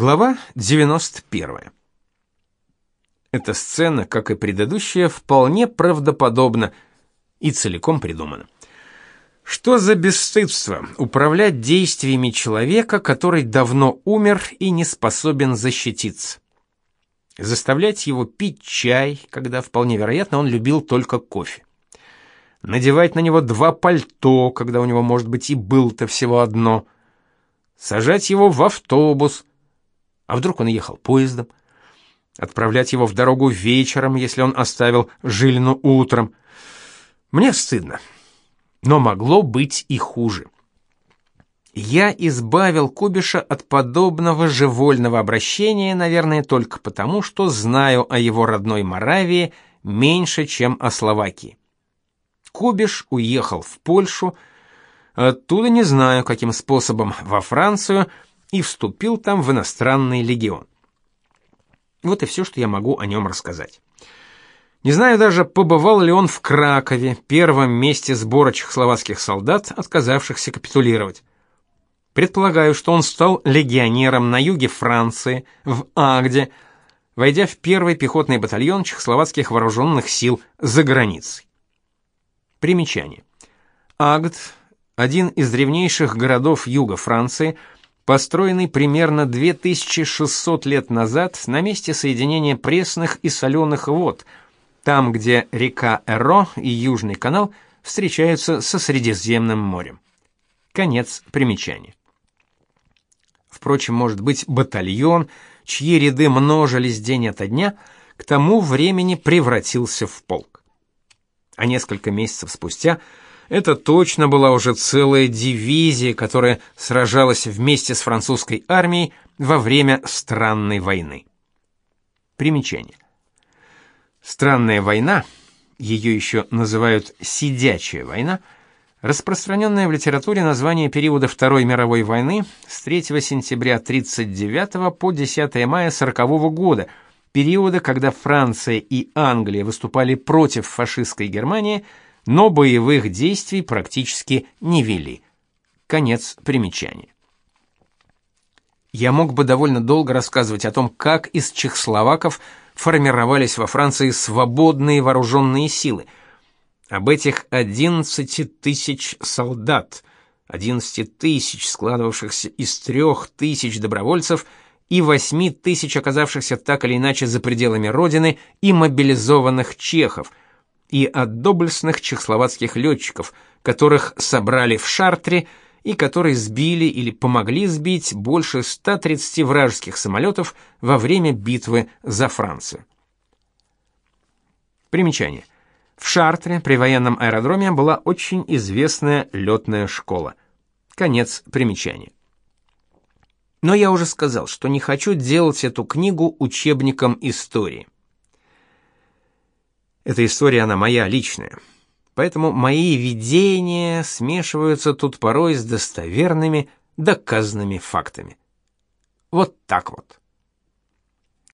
Глава 91. Эта сцена, как и предыдущая, вполне правдоподобна и целиком придумана. Что за бесстыдство управлять действиями человека, который давно умер и не способен защититься? Заставлять его пить чай, когда вполне вероятно он любил только кофе. Надевать на него два пальто, когда у него, может быть, и был-то всего одно. Сажать его в автобус, а вдруг он ехал поездом? Отправлять его в дорогу вечером, если он оставил Жилину утром. Мне стыдно. Но могло быть и хуже. Я избавил Кубиша от подобного же вольного обращения, наверное, только потому, что знаю о его родной Моравии меньше, чем о Словакии. Кубиш уехал в Польшу, оттуда не знаю, каким способом, во Францию, и вступил там в иностранный легион. Вот и все, что я могу о нем рассказать. Не знаю даже, побывал ли он в Кракове, первом месте сбора чехословацких солдат, отказавшихся капитулировать. Предполагаю, что он стал легионером на юге Франции, в Агде, войдя в первый пехотный батальон чехословацких вооруженных сил за границей. Примечание. Агд – один из древнейших городов юга Франции – построенный примерно 2600 лет назад на месте соединения пресных и соленых вод, там, где река Эро и Южный канал встречаются со Средиземным морем. Конец примечания. Впрочем, может быть, батальон, чьи ряды множились день ото дня, к тому времени превратился в полк. А несколько месяцев спустя – это точно была уже целая дивизия, которая сражалась вместе с французской армией во время странной войны. Примечание. Странная война, ее еще называют сидячая война, распространенное в литературе название периода Второй мировой войны с 3 сентября 1939 по 10 мая 1940 года, периода, когда Франция и Англия выступали против фашистской Германии – но боевых действий практически не вели. Конец примечания. Я мог бы довольно долго рассказывать о том, как из чехословаков формировались во Франции свободные вооруженные силы. Об этих 11 тысяч солдат, 11 тысяч складывавшихся из трех тысяч добровольцев и 8 тысяч оказавшихся так или иначе за пределами родины и мобилизованных чехов – и от доблестных чехословацких летчиков, которых собрали в Шартре и которые сбили или помогли сбить больше 130 вражеских самолетов во время битвы за Францию. Примечание. В Шартре при военном аэродроме была очень известная летная школа. Конец примечания. Но я уже сказал, что не хочу делать эту книгу учебником истории. Эта история, она моя личная. Поэтому мои видения смешиваются тут порой с достоверными, доказанными фактами. Вот так вот.